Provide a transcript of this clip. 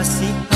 assim